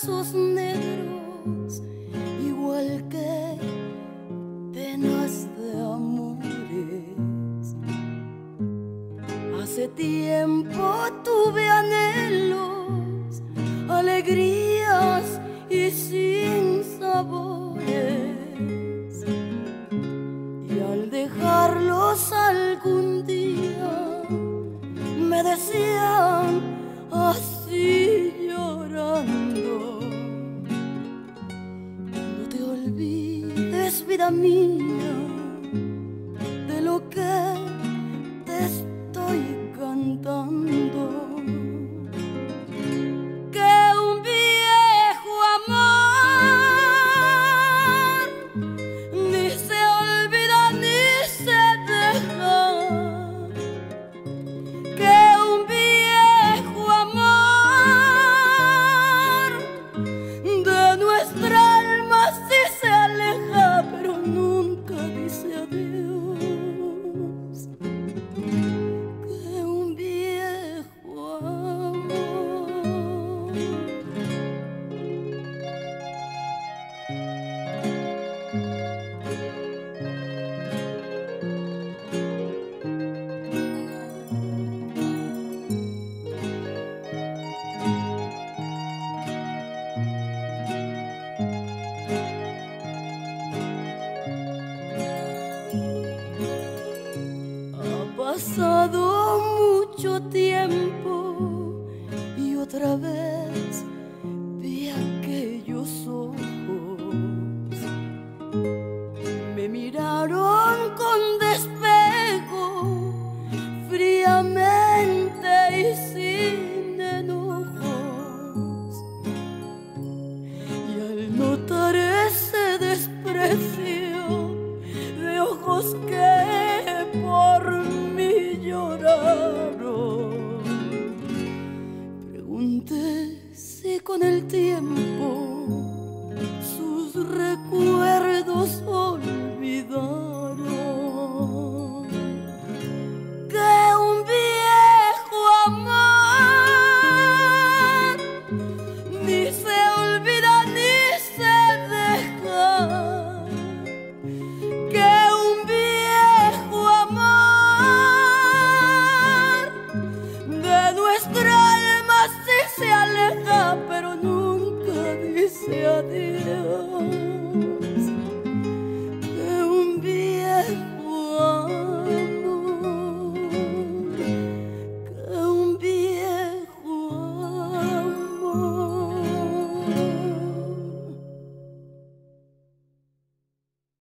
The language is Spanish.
brazos negros, igual que penas de amores. Hace tiempo tuve anhelos, alegrías y sin sabores. Y al dejarlos algún día, me decían así. Vida mía, pasado mucho tiempo y otra vez vi aquellos ojos. Me miraron con despejo, fríamente y sin enojos. Y al notar ese desprecio pregunté si con el tiempo disse adeus.